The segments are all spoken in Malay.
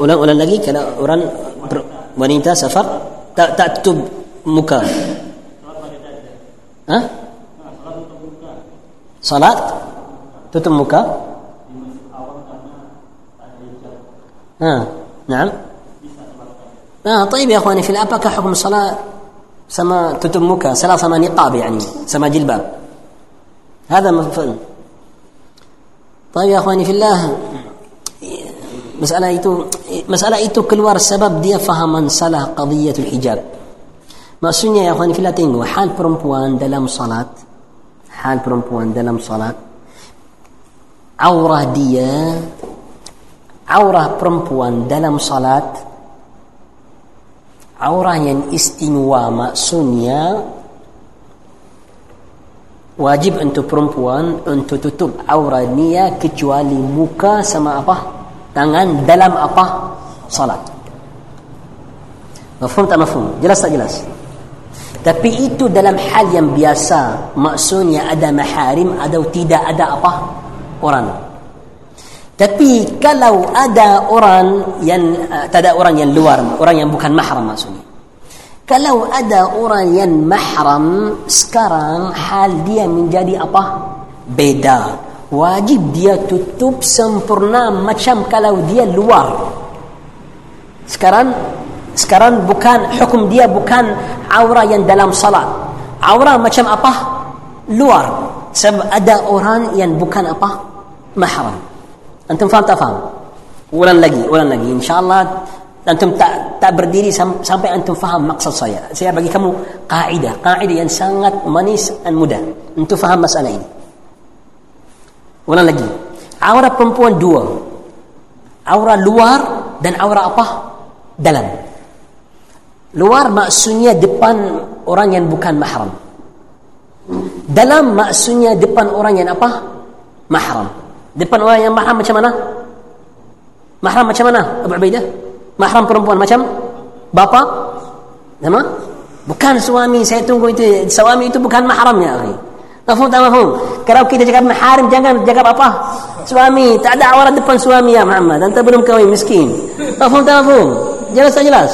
ulang ulang lagi kalau orang ber, wanita safar tak taktub muka. Ha? Salat tutup muka. Ha, نعم آه طيب يا اخواني في الاباكا حكم الصلاه tutup muka, صلاه sama niqab yani, sama jilbab. هذا مفهوم طيب يا اخواني في الله masalah itu masalah itu keluar sebab dia fahaman salah qadiyatul hijab. Maksudnya ya akhwani fillah tengok hal perempuan dalam salat hal perempuan dalam salat aurah dia aurah perempuan dalam salat aurah yang istimewa maksudnya wajib untuk perempuan untuk tutup aurah dia kecuali muka sama apa tangan dalam apa? Salat. Mafhum tak mafhum? Jelas tak jelas? Tapi itu dalam hal yang biasa. Maksudnya ada maharim atau tidak ada apa? Orang. Tapi kalau ada orang yang tak ada orang yang luar orang yang bukan mahram maksudnya. Kalau ada orang yang mahram sekarang hal dia menjadi apa? Beda wajib dia tutup sempurna macam kalau dia luar. Sekarang sekarang bukan hukum dia bukan aura yang dalam salat. Aura macam apa? Luar. Sebab ada orang yang bukan apa? Mahram. Antum faham tak faham? Ulang lagi ulang lagi. Insyaallah antum tak tak berdiri sampai antum faham maksud saya. Saya bagi kamu kaidah kaidah yang sangat manis dan mudah. Untuk faham masalah ini Ulang lagi. Aura perempuan dua. Aura luar dan aura apa? Dalam. Luar maksudnya depan orang yang bukan mahram. Dalam maksudnya depan orang yang apa? Mahram. Depan orang yang mahram macam mana? Mahram macam mana? Abu Ubaidah? Mahram perempuan macam bapa? Nama? Bukan suami. Saya tunggu itu. Suami itu bukan mahramnya. ya. Mafhum tak mafhum? Kalau kita cakap maharim jangan cakap apa? Suami, tak ada orang depan suami ya Muhammad. Anta belum kahwin miskin. Mafhum tak mafhum? Jelas tak jelas?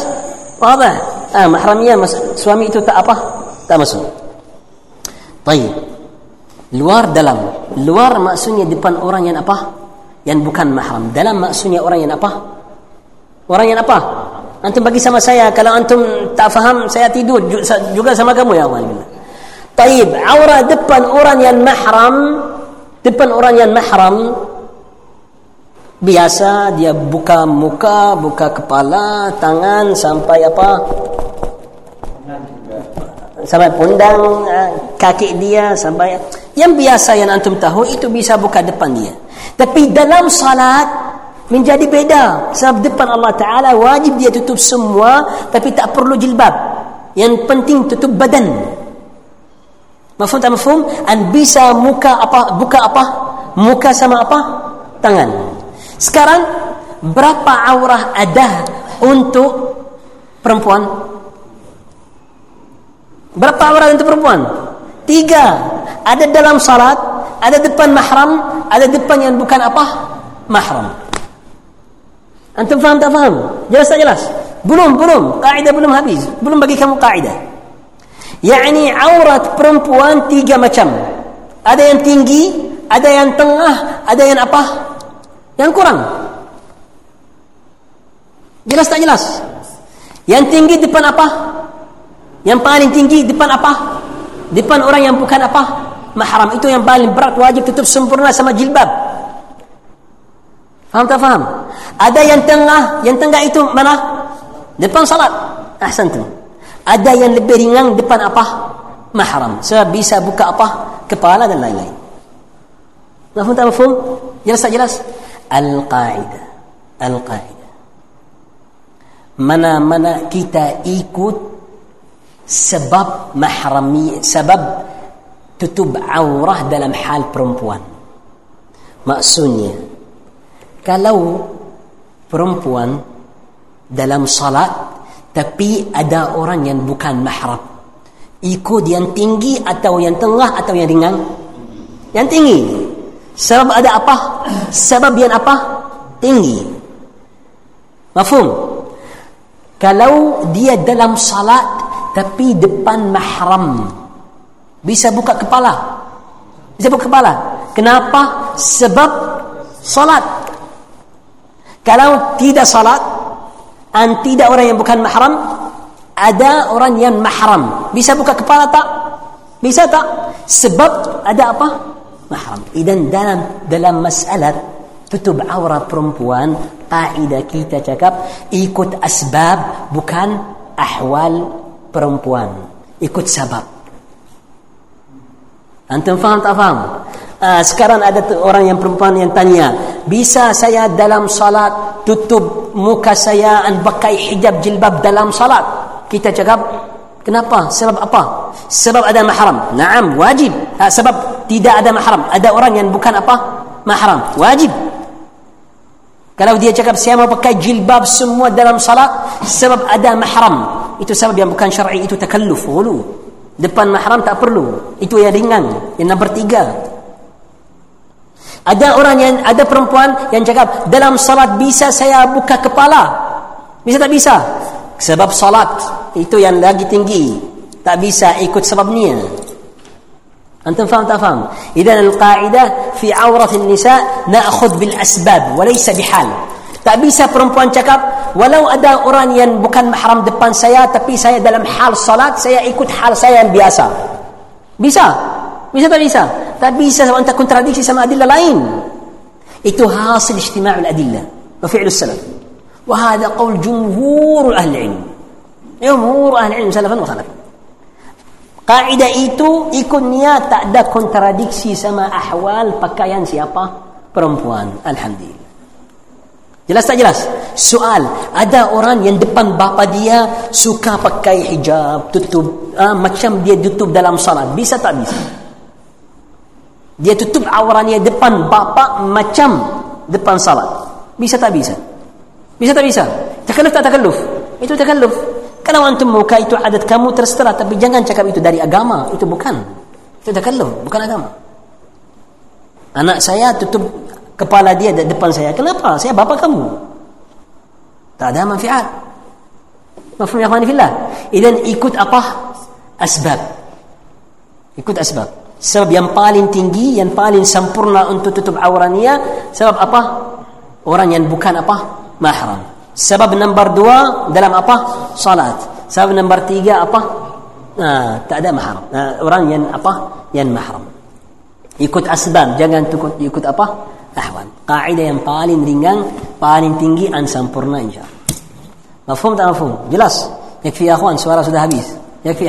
Wadah. Ah, mahramnya suami itu tak apa? Tak masuk. Baik. Luar dalam. Luar maksudnya depan orang yang apa? Yang bukan mahram. Dalam maksudnya orang yang apa? Orang yang apa? Antum bagi sama saya. Kalau antum tak faham, saya tidur juga sama kamu ya Allah. Taib, aura depan orang yang mahram, depan orang yang mahram, biasa dia buka muka, buka kepala, tangan sampai apa? Sampai pundang eh, kaki dia sampai yang biasa yang antum tahu itu bisa buka depan dia. Tapi dalam salat menjadi beda. Sebab depan Allah Taala wajib dia tutup semua tapi tak perlu jilbab. Yang penting tutup badan. Mafhum tak mafhum? An bisa muka apa? Buka apa? Muka sama apa? Tangan. Sekarang berapa aurah ada untuk perempuan? Berapa aurah untuk perempuan? Tiga. Ada dalam salat, ada depan mahram, ada depan yang bukan apa? Mahram. Antum faham tak faham? Jelas tak jelas? Belum, belum. Kaidah belum habis. Belum bagi kamu kaidah. Yakni aurat perempuan tiga macam. Ada yang tinggi ada yang tengah ada yang apa? Yang kurang. Jelas tak jelas? Yang tinggi depan apa? Yang paling tinggi depan apa? Depan orang yang bukan apa? Mahram. Itu yang paling berat wajib tutup sempurna sama jilbab. Faham tak faham? Ada yang tengah yang tengah itu mana? Depan salat. Ahsantum ada yang lebih ringan depan apa? Mahram. Sebab bisa buka apa? Kepala dan lain-lain. Mafhum tak mafhum? Jelas tak jelas? Al-qaidah al-qaidah mana-mana kita ikut sebab mahrami sebab tutup aurah dalam hal perempuan. Maksudnya kalau perempuan dalam salat tapi ada orang yang bukan mahram ikut yang tinggi atau yang tengah atau yang ringan yang tinggi sebab ada apa sebab yang apa tinggi Mafhum? Kalau dia dalam salat tapi depan mahram bisa buka kepala. Bisa buka kepala. Kenapa? Sebab salat. Kalau tidak salat dan tidak orang yang bukan mahram, ada orang yang mahram. Bisa buka kepala tak? Bisa tak? Sebab ada apa? Mahram. Idan dalam dalam masalah tutup aurat perempuan, kaidah kita cakap ikut asbab bukan ahwal perempuan ikut sebab antum faham tak faham uh, sekarang ada orang yang perempuan yang tanya bisa saya dalam salat tutup muka saya dan pakai hijab jilbab dalam salat. Kita cakap kenapa? Sebab apa? Sebab ada mahram. Naam wajib. Uh, sebab tidak ada mahram. Ada orang yang bukan apa? Mahram. Wajib. Kalau dia cakap saya mau pakai jilbab semua dalam salat sebab ada mahram. Itu sebab yang bukan syar'i itu takalluf. Ghulu depan mahram tak perlu. Itu yang ringan yang nombor tiga ada orang yang ada perempuan yang cakap dalam salat bisa saya buka kepala. Bisa tak bisa? Sebab salat itu yang lagi tinggi. Tak bisa ikut sebab niat. Antum faham tak faham? Idan al-qa'idah fi awrat nisa na'khud bil asbab wa laysa bihal. Tak bisa perempuan cakap walau ada orang yang bukan mahram depan saya tapi saya dalam hal salat saya ikut hal saya yang biasa. Bisa? Bisa tak bisa tak bisa sebab tak kontradiksi sama adillah lain itu hasil ijtima' al-adillah wa fi'l salaf wa hadha qawl jumhur ahli ilm jumhur ahli ilm salafan wa khalafan Kaidah itu ikut niat tak ada kontradiksi sama ahwal pakaian siapa perempuan. Alhamdulillah. Jelas tak jelas? Soal, ada orang yang depan bapa dia suka pakai hijab, tutup, uh, macam dia tutup dalam salat. Bisa tak bisa? Dia tutup awrannya depan bapa macam depan salat. Bisa tak bisa? Bisa tak bisa? Takalluf tak takalluf? Itu takalluf. Kalau antum muka itu adat kamu terserah, tapi jangan cakap itu dari agama. Itu bukan. Itu takalluf, bukan agama. Anak saya tutup kepala dia di depan saya. Kenapa? Saya bapa kamu. Tak ada manfaat. Mafhum ya khawani fillah. Idan ikut apa? Asbab. Ikut asbab. Sebab yang paling tinggi, yang paling sempurna untuk tutup auratnya, sebab apa? Orang yang bukan apa? Mahram. Sebab nombor dua dalam apa? Salat. Sebab nombor tiga apa? Nah, tak ada mahram. Nah, orang yang apa? Yang mahram. Ikut asbab, jangan ikut, ikut apa? ahwan. Kaidah yang paling ringan, paling tinggi dan sempurna insya-Allah. Mafhum tak mafhum? Jelas? Yakfi ya akhwan, suara sudah habis. Yakfi